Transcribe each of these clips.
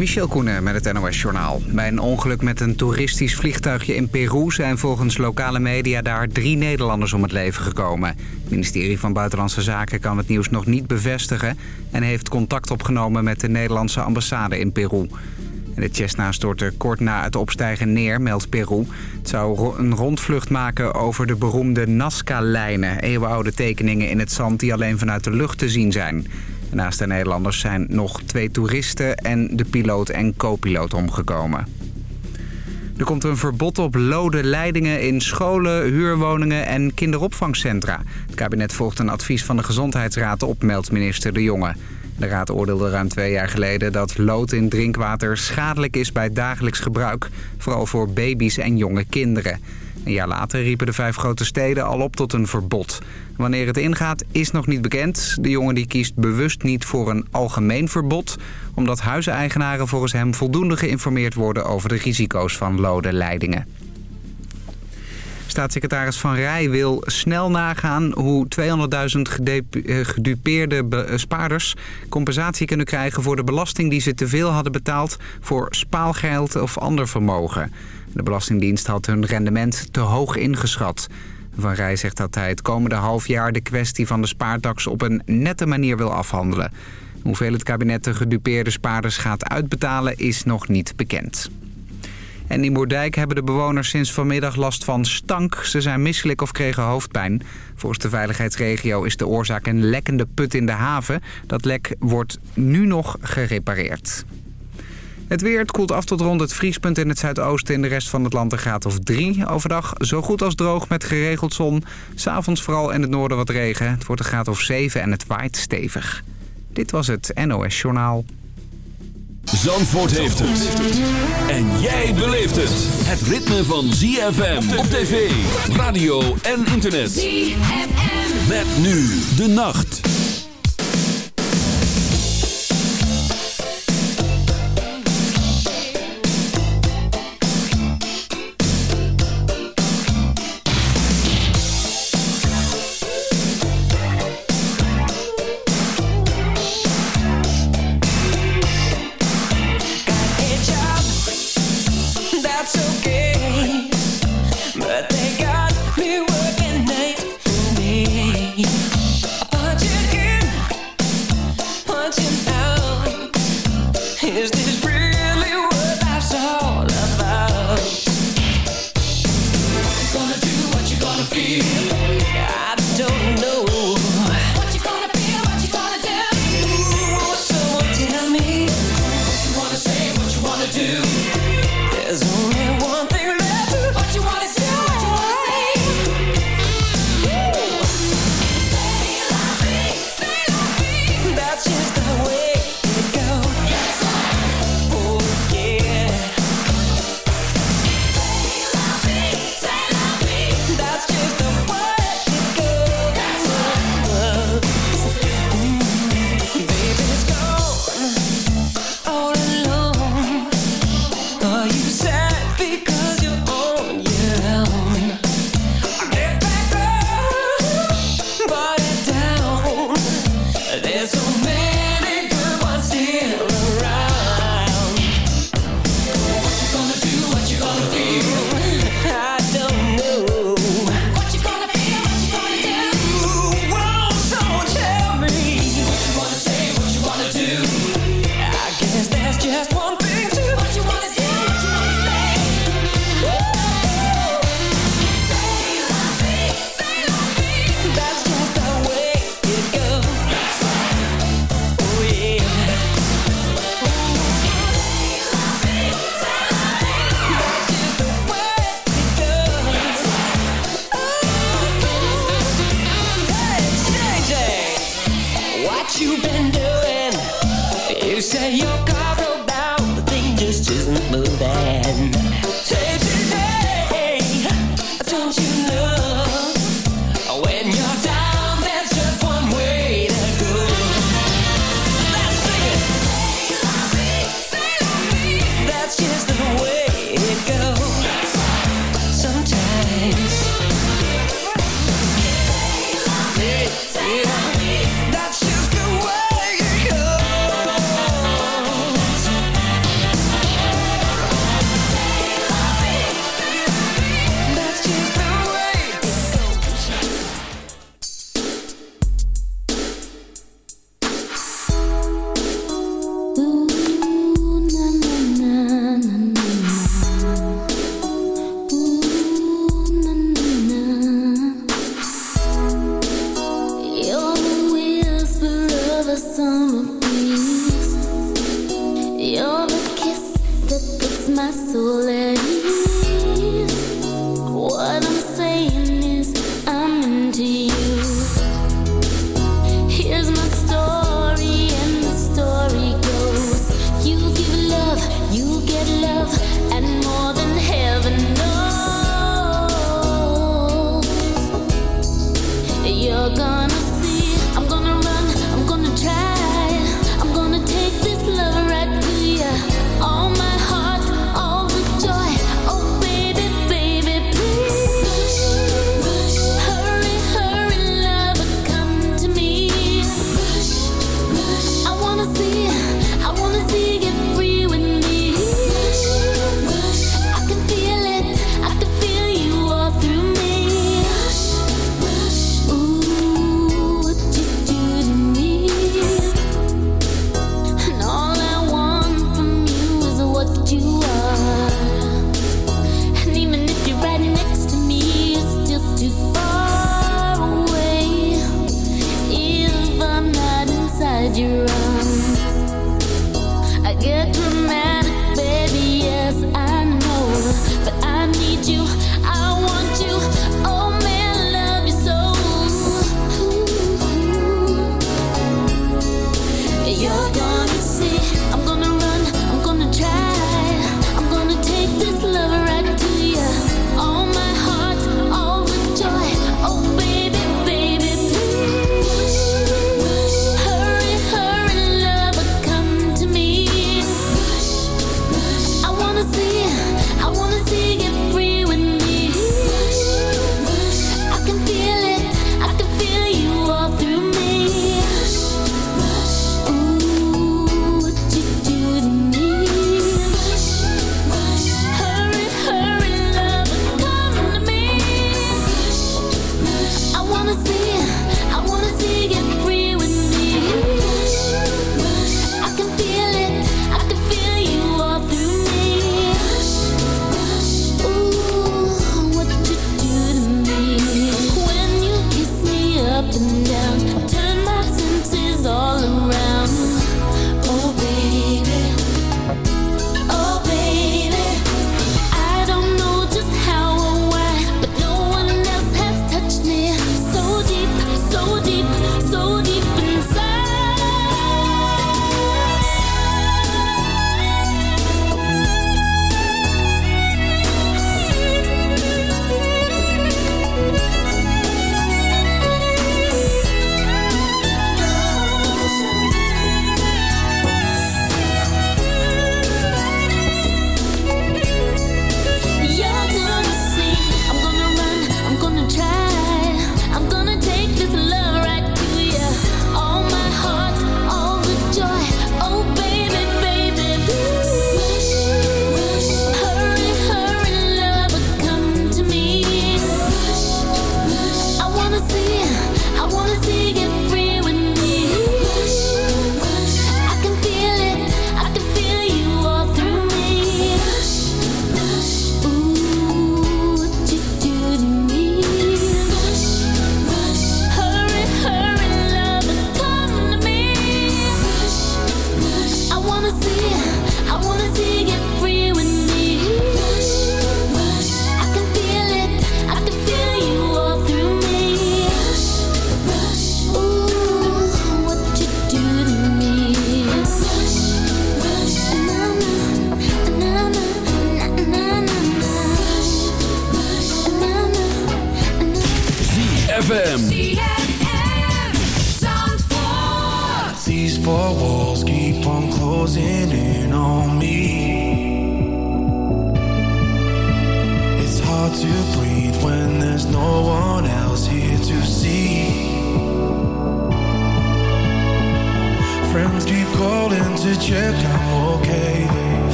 Michel Koenen met het NOS-journaal. Bij een ongeluk met een toeristisch vliegtuigje in Peru... zijn volgens lokale media daar drie Nederlanders om het leven gekomen. Het ministerie van Buitenlandse Zaken kan het nieuws nog niet bevestigen... en heeft contact opgenomen met de Nederlandse ambassade in Peru. De Cessna stortte kort na het opstijgen neer, meldt Peru. Het zou een rondvlucht maken over de beroemde Nazca-lijnen... eeuwenoude tekeningen in het zand die alleen vanuit de lucht te zien zijn... Naast de Nederlanders zijn nog twee toeristen en de piloot en co-piloot omgekomen. Er komt een verbod op lode leidingen in scholen, huurwoningen en kinderopvangcentra. Het kabinet volgt een advies van de Gezondheidsraad op, meldt minister De Jonge. De raad oordeelde ruim twee jaar geleden dat lood in drinkwater schadelijk is bij dagelijks gebruik. Vooral voor baby's en jonge kinderen. Een jaar later riepen de vijf grote steden al op tot een verbod. Wanneer het ingaat is nog niet bekend. De jongen die kiest bewust niet voor een algemeen verbod... omdat huiseigenaren volgens hem voldoende geïnformeerd worden... over de risico's van lode leidingen. Staatssecretaris Van Rij wil snel nagaan hoe 200.000 eh, gedupeerde eh, spaarders compensatie kunnen krijgen voor de belasting die ze te veel hadden betaald voor spaalgeld of ander vermogen. De Belastingdienst had hun rendement te hoog ingeschat. Van Rij zegt dat hij het komende half jaar de kwestie van de spaartax op een nette manier wil afhandelen. Hoeveel het kabinet de gedupeerde spaarders gaat uitbetalen is nog niet bekend. En in Moerdijk hebben de bewoners sinds vanmiddag last van stank. Ze zijn misselijk of kregen hoofdpijn. Volgens de veiligheidsregio is de oorzaak een lekkende put in de haven. Dat lek wordt nu nog gerepareerd. Het weer het koelt af tot rond het vriespunt in het zuidoosten. In de rest van het land een graad of drie. Overdag zo goed als droog met geregeld zon. S'avonds vooral in het noorden wat regen. Het wordt een graad of 7 en het waait stevig. Dit was het NOS Journaal. Zandvoort heeft het. En jij beleeft het. Het ritme van ZFM op tv, radio en internet. ZFM. Met nu de nacht.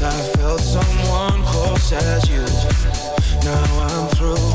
I felt someone close as you. Now I'm through.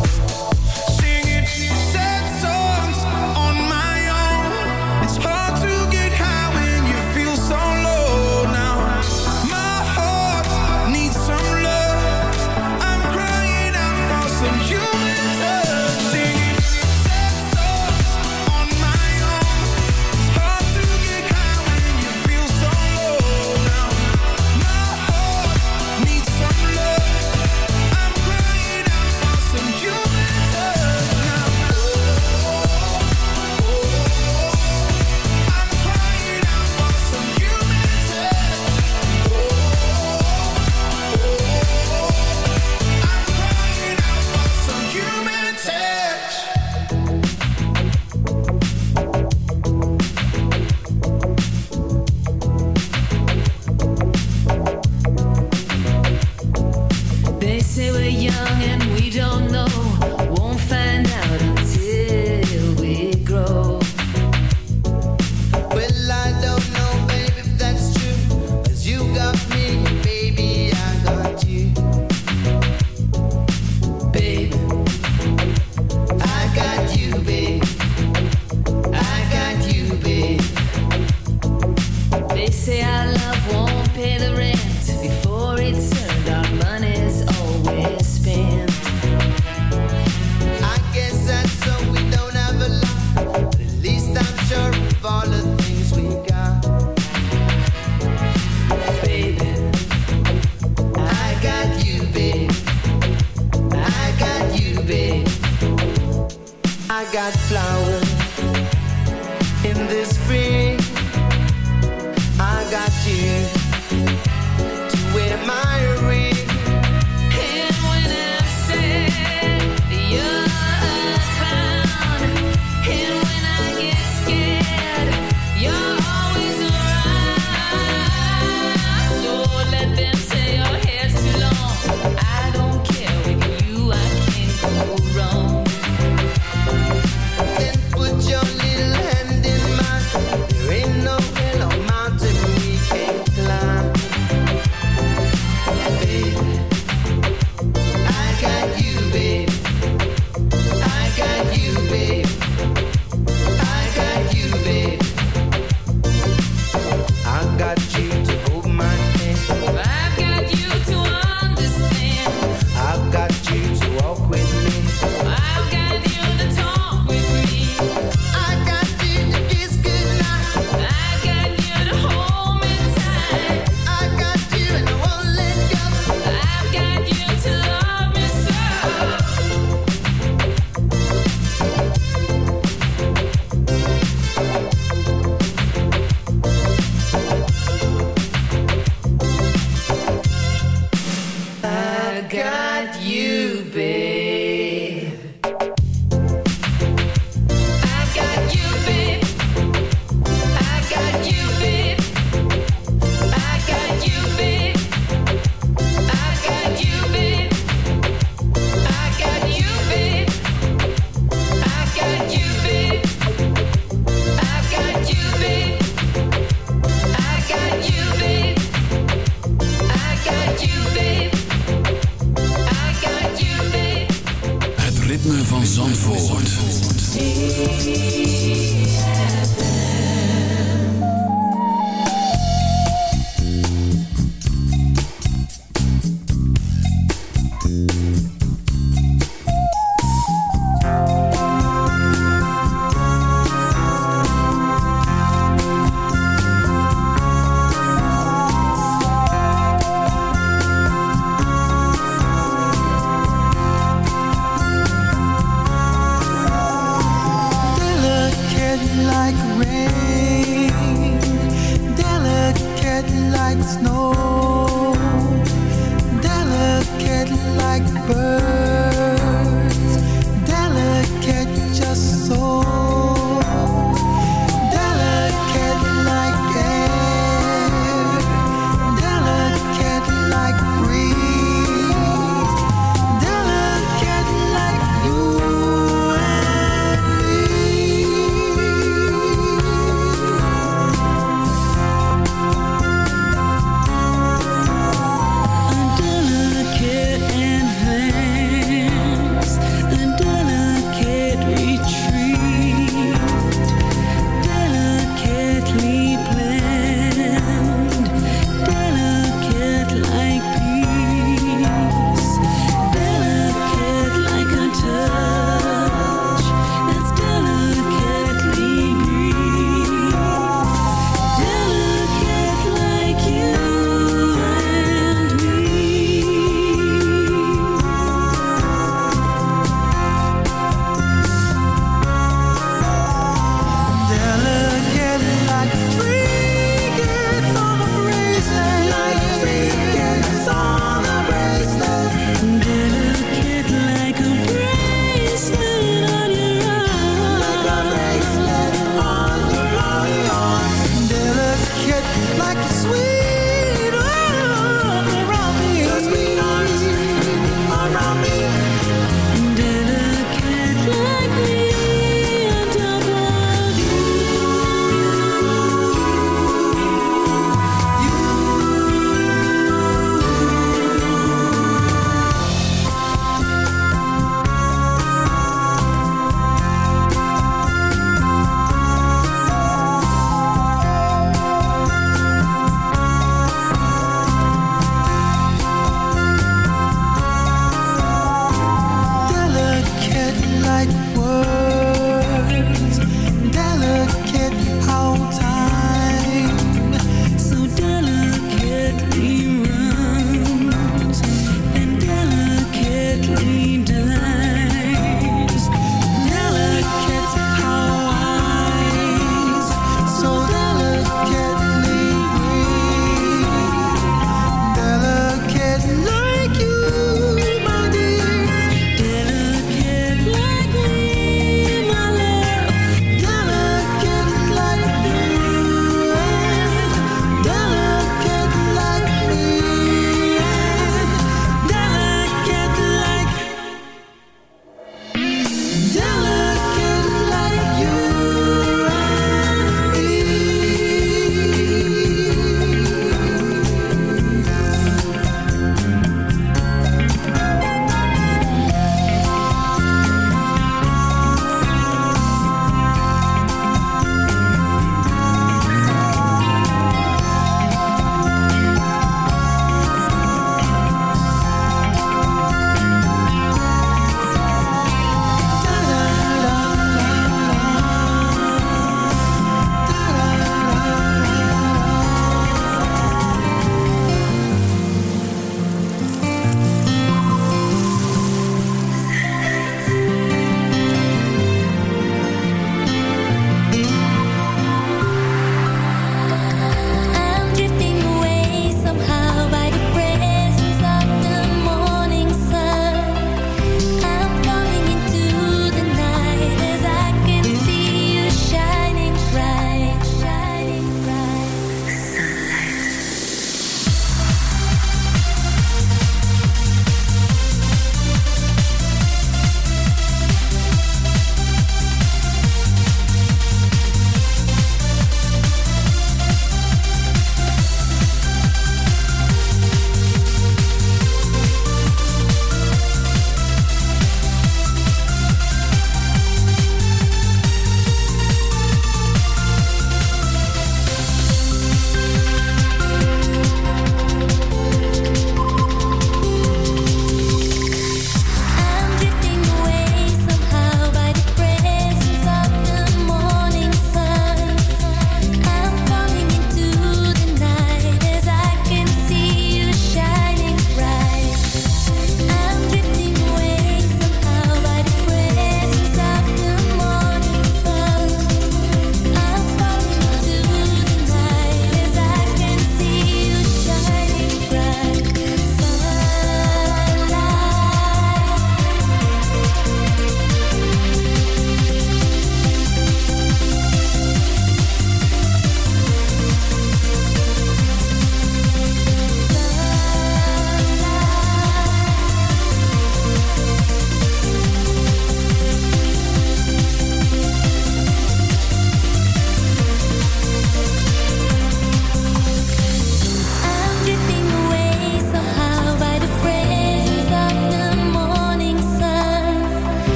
in this field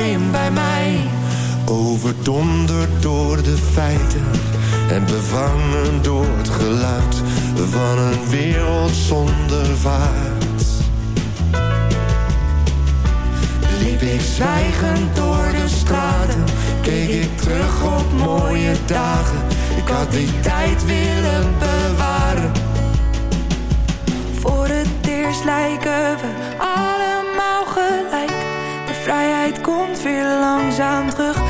daarin bij mij. Overdonderd door de feiten en bevangen door het geluid van een wereld zonder vaart. Liep ik zwijgend door de straten, keek ik terug op mooie dagen. Ik had die tijd willen bewaren. Voor het eerst lijken we allemaal vrijheid komt weer langzaam terug.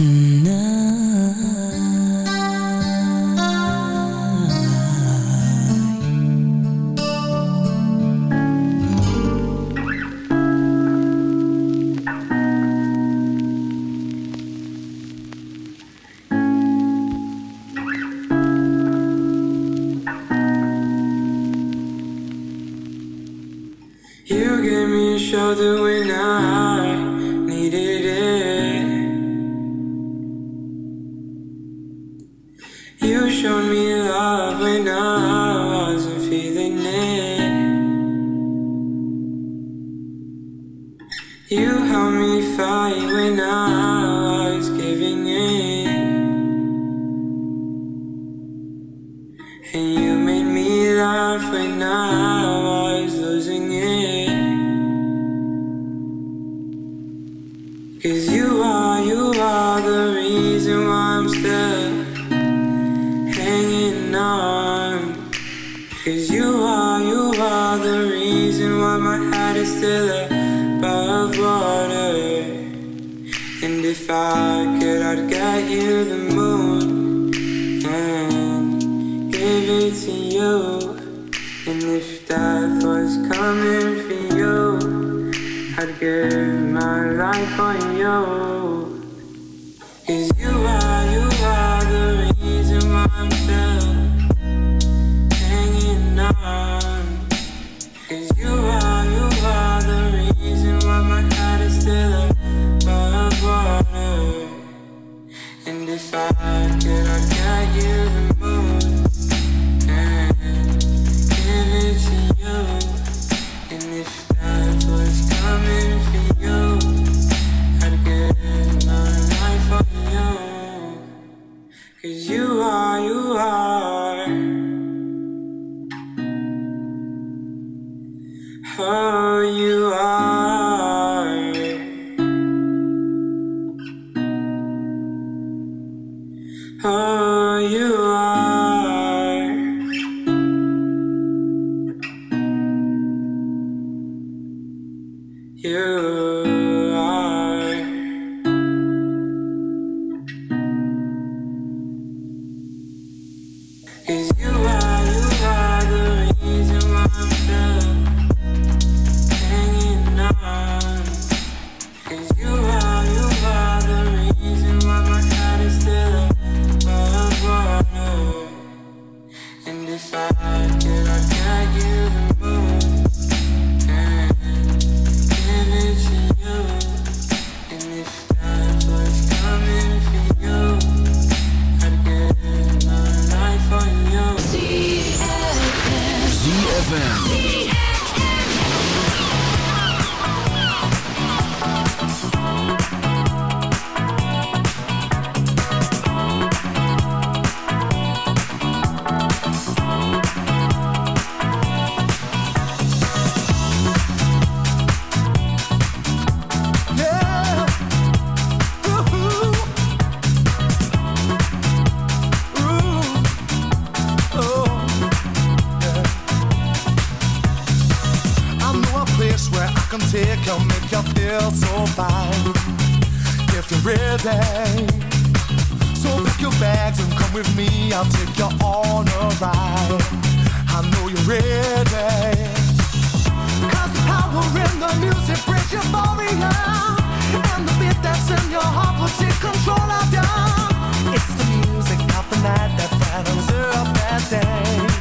enough ready. So your bags and come with me. I'll take you on a ride. I know you're the power in the music brings euphoria. And the beat that's in your heart will take control of you. It's the music of the night that brightens up that day.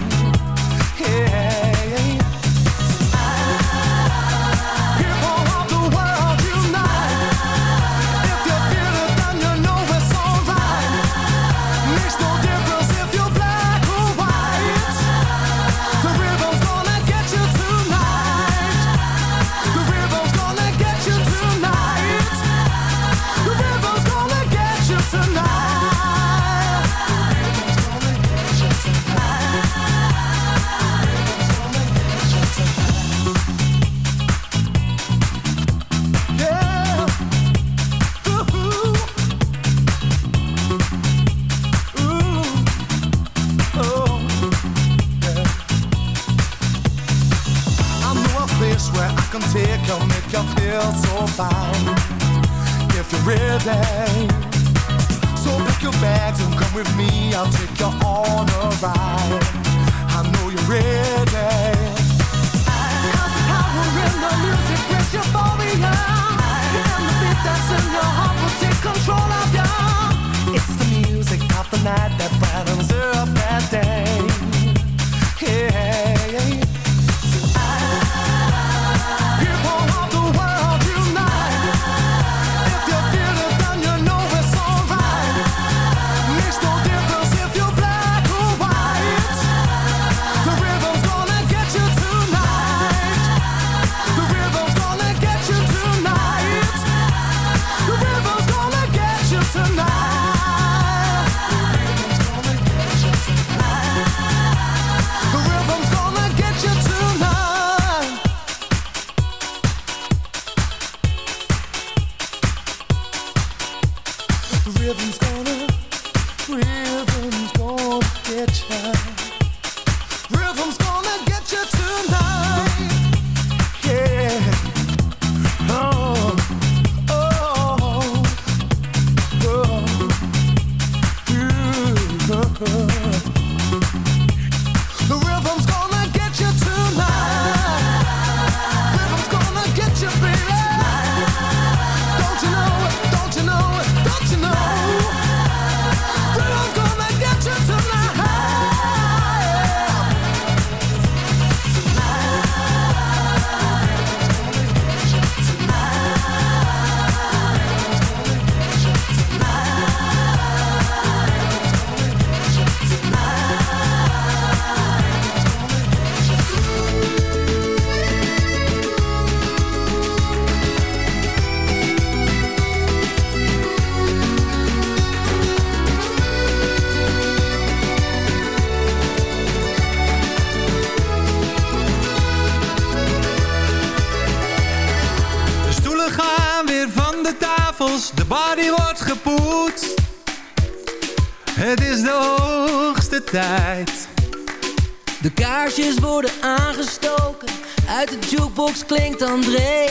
Uit de jukebox klinkt André.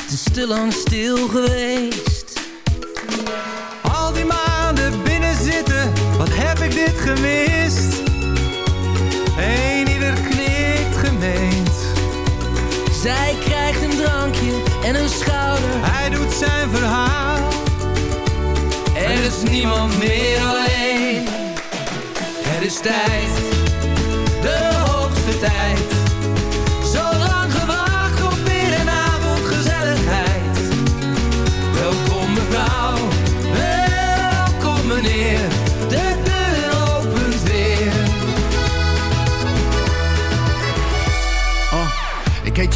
Het is te lang stil geweest. Al die maanden binnen zitten, wat heb ik dit gemist? Eén ieder knikt gemeend. Zij krijgt een drankje en een schouder. Hij doet zijn verhaal. Er is niemand meer alleen. Het is tijd, de hoogste tijd.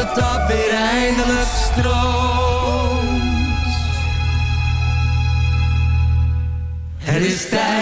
Het tap weer eindelijk stroomt. Het is tijd,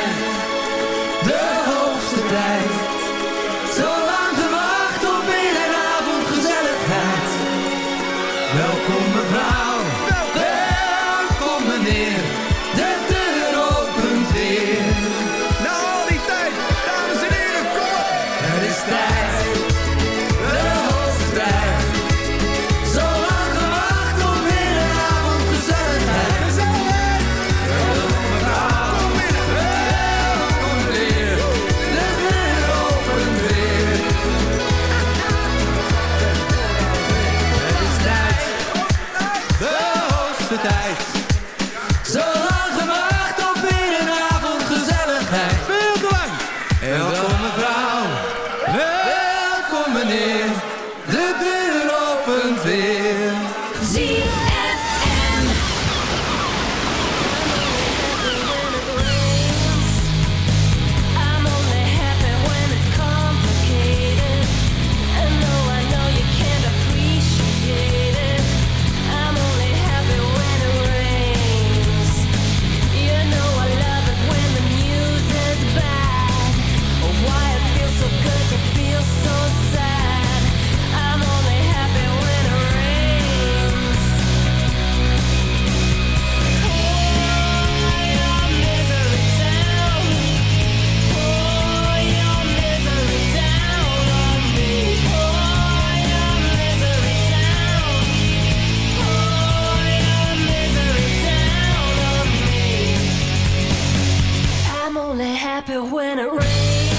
only happy when it rains.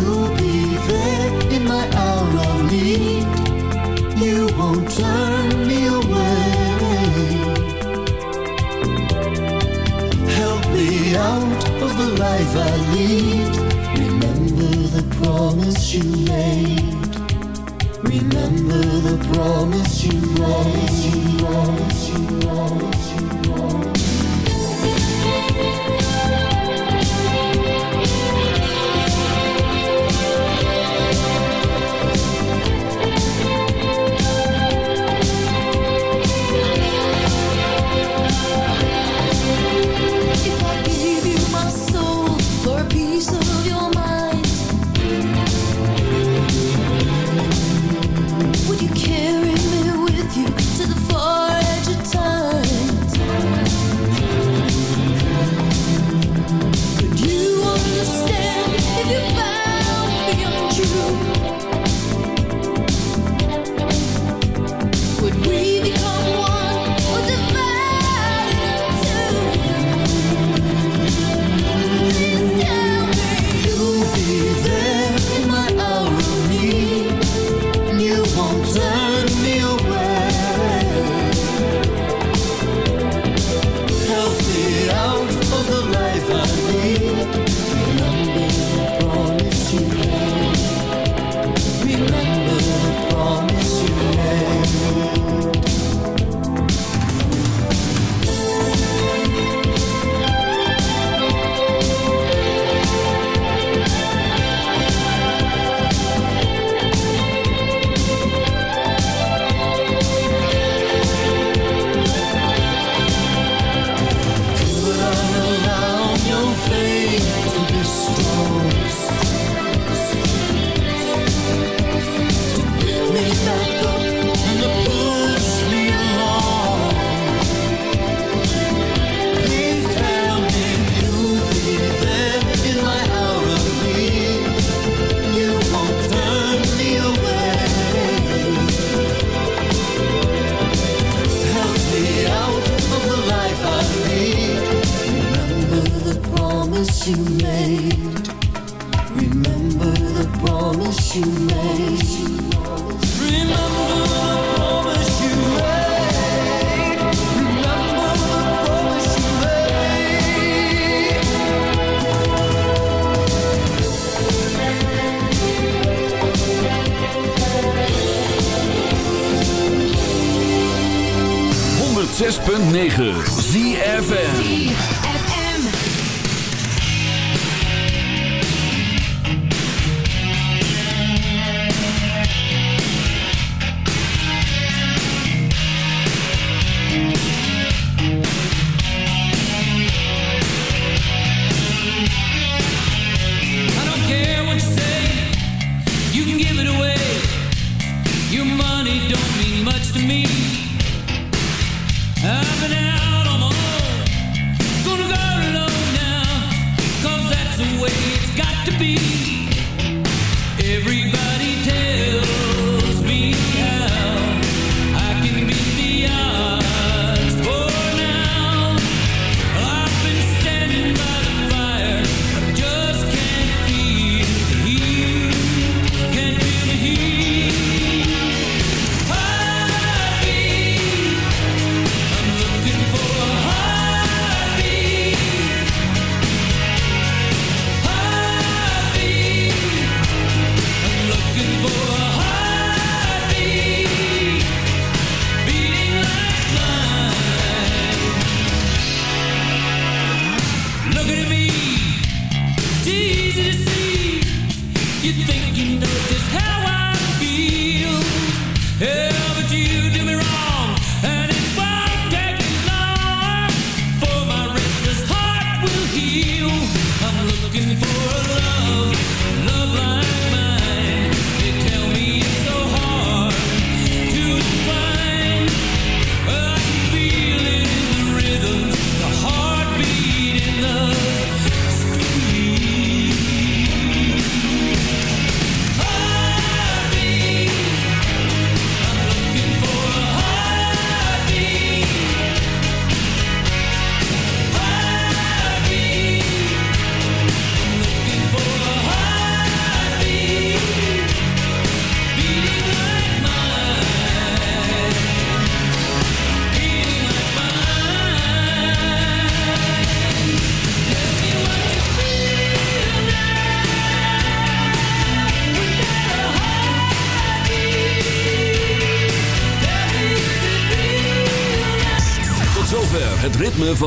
You'll be there in my hour of need. You won't turn me away. Help me out of the life I lead. Remember the promise you made. Remember the promise you made.